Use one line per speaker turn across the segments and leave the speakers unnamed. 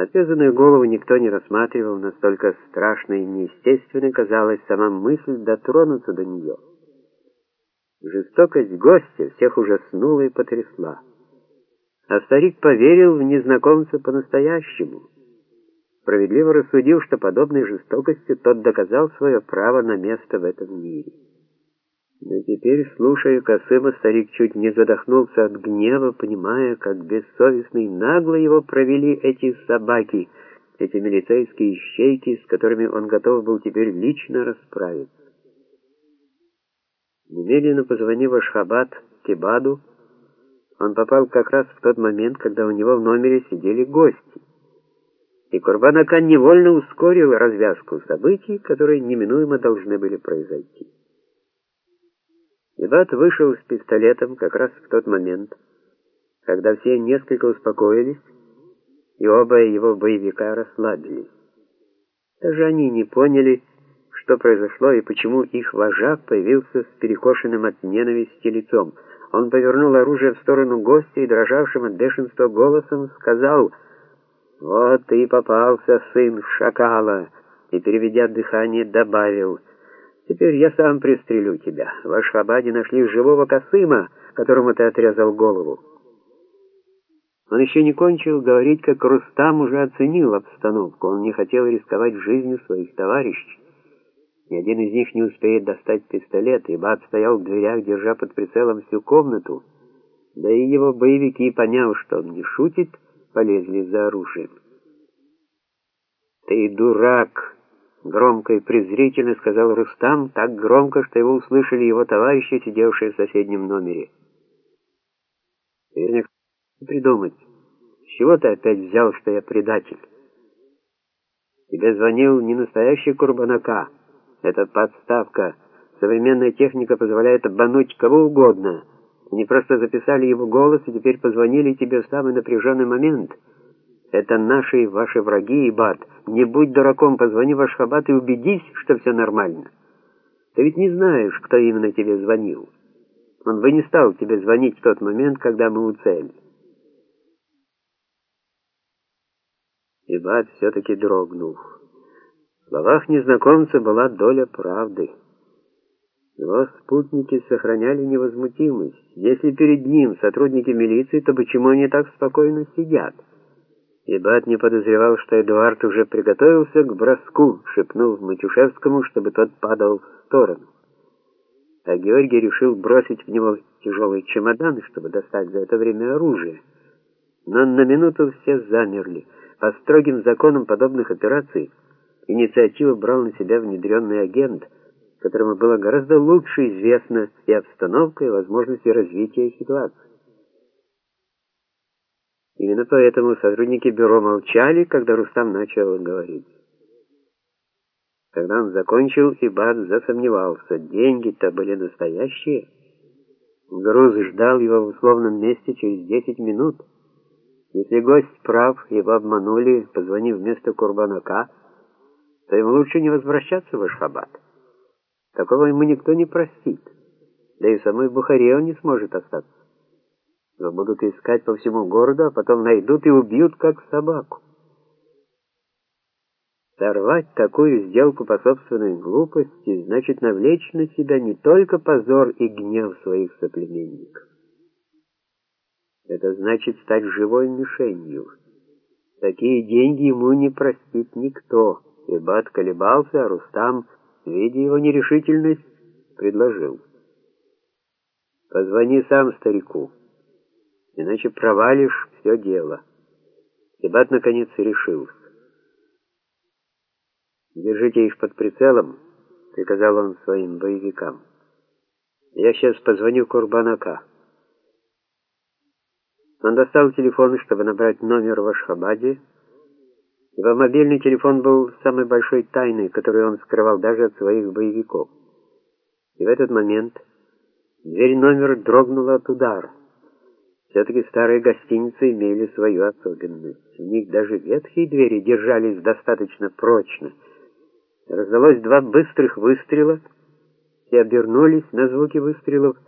Отвязанную голову никто не рассматривал, настолько страшной и неестественной казалась сама мысль дотронуться до нее. Жестокость гостя всех ужаснула и потрясла. А старик поверил в незнакомца по-настоящему. Справедливо рассудил, что подобной жестокостью тот доказал свое право на место в этом мире. Но теперь, слушая Косыма, старик чуть не задохнулся от гнева, понимая, как бессовестно и нагло его провели эти собаки, эти милицейские ищейки, с которыми он готов был теперь лично расправиться. Немедленно позвонив Ашхабад Кибаду, он попал как раз в тот момент, когда у него в номере сидели гости. И Курбанакан невольно ускорил развязку событий, которые неминуемо должны были произойти. Ибат вышел с пистолетом как раз в тот момент, когда все несколько успокоились, и оба его боевика расслабились. Даже они не поняли, что произошло и почему их вожак появился с перекошенным от ненависти лицом. Он повернул оружие в сторону гостя и дрожавшим от бешенства голосом сказал «Вот ты и попался, сын шакала!» и, переведя дыхание, добавил «Вот Теперь я сам пристрелю тебя. В Ашхабаде нашли живого Касыма, которому ты отрезал голову. Он еще не кончил говорить, как Рустам уже оценил обстановку. Он не хотел рисковать жизнью своих товарищей. Ни один из них не успеет достать пистолет, и Бат стоял в дверях, держа под прицелом всю комнату. Да и его боевики, поняв, что он не шутит, полезли за оружием. «Ты дурак!» Громко и презрительно сказал Рустам, так громко, что его услышали его товарищи, сидевшие в соседнем номере. Не придумать, с чего ты опять взял, что я предатель? Тебе звонил не настоящий Курбанака. Это подставка. Современная техника позволяет обмануть кого угодно. Они просто записали его голос и теперь позвонили тебе в самый напряженный момент — это наши и ваши враги, Ибад. Не будь дураком, позвони в Ашхабад и убедись, что все нормально. Ты ведь не знаешь, кто именно тебе звонил. Он бы не стал тебе звонить в тот момент, когда мы у цели. Ибад все-таки дрогнул. В словах незнакомца была доля правды. Его спутники сохраняли невозмутимость. Если перед ним сотрудники милиции, то почему они так спокойно сидят? Ибат не подозревал, что Эдуард уже приготовился к броску, шепнув Матюшевскому, чтобы тот падал в сторону. А Георгий решил бросить в него тяжелый чемодан, чтобы достать за это время оружие. Но на минуту все замерли. По строгим законам подобных операций инициативу брал на себя внедренный агент, которому было гораздо лучше известна и обстановка, и возможности развития ситуации. Именно поэтому сотрудники бюро молчали, когда Рустам начал говорить. Когда он закончил, Ибад засомневался, деньги-то были настоящие. Груз ждал его в условном месте через 10 минут. Если гость прав, его обманули, позвонив вместо Курбанака, то ему лучше не возвращаться в Ашхабад. Такого ему никто не простит, да и в самой Бухаре он не сможет остаться. Его будут искать по всему городу, а потом найдут и убьют, как собаку. Сорвать такую сделку по собственной глупости значит навлечь на себя не только позор и гнев своих соплеменников. Это значит стать живой мишенью. Такие деньги ему не простит никто. Ибат колебался, а Рустам, видя его нерешительность, предложил. «Позвони сам старику» иначе провалишь все дело. Дебат наконец решился. «Держите их под прицелом», — приказал он своим боевикам. «Я сейчас позвоню Курбанака». Он достал телефон, чтобы набрать номер в Ашхабаде. Его мобильный телефон был самой большой тайной, которую он скрывал даже от своих боевиков. И в этот момент дверь номера дрогнула от удара. Все-таки старые гостиницы имели свою особенность. В них даже ветхие двери держались достаточно прочно. Раздалось два быстрых выстрела. Все обернулись на звуки выстрелов,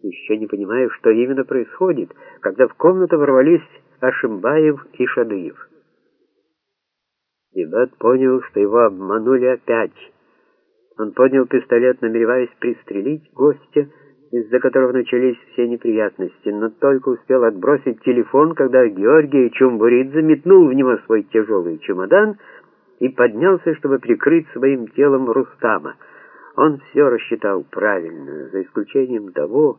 еще не понимая, что именно происходит, когда в комнату ворвались Ашимбаев и Шадыев. И Бет понял, что его обманули опять. Он поднял пистолет, намереваясь пристрелить гостя, из-за которого начались все неприятности, но только успел отбросить телефон, когда Георгий Чумбуридзе метнул в него свой тяжелый чемодан и поднялся, чтобы прикрыть своим телом Рустама. Он все рассчитал правильно, за исключением того,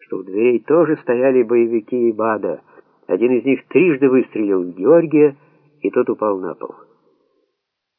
что у дверей тоже стояли боевики Ибада. Один из них трижды выстрелил в Георгия, и тот упал на пол.